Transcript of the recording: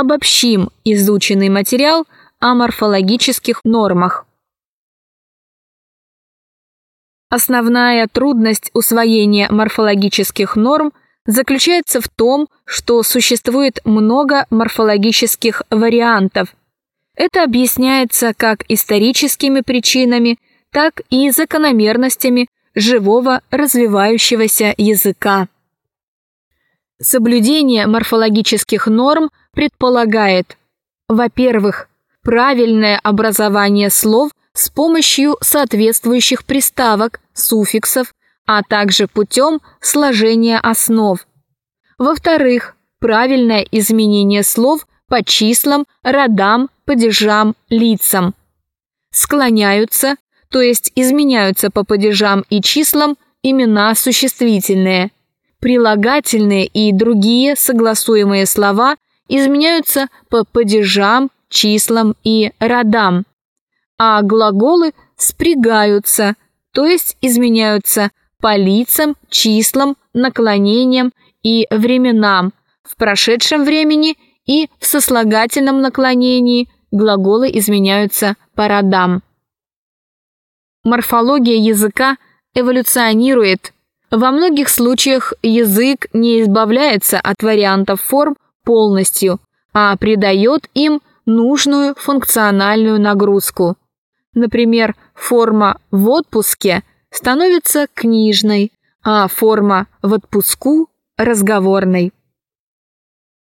обобщим изученный материал о морфологических нормах. Основная трудность усвоения морфологических норм заключается в том, что существует много морфологических вариантов. Это объясняется как историческими причинами, так и закономерностями живого развивающегося языка. Соблюдение морфологических норм предполагает, во-первых, правильное образование слов с помощью соответствующих приставок, суффиксов, а также путем сложения основ. Во-вторых, правильное изменение слов по числам, родам, падежам, лицам. Склоняются, то есть изменяются по падежам и числам имена существительные. Прилагательные и другие согласуемые слова изменяются по падежам, числам и родам. А глаголы спрягаются, то есть изменяются по лицам, числам, наклонениям и временам, в прошедшем времени и в сослагательном наклонении глаголы изменяются по родам. Морфология языка эволюционирует. Во многих случаях язык не избавляется от вариантов форм полностью, а придает им нужную функциональную нагрузку. Например, форма «в отпуске» становится книжной, а форма «в отпуску» – разговорной.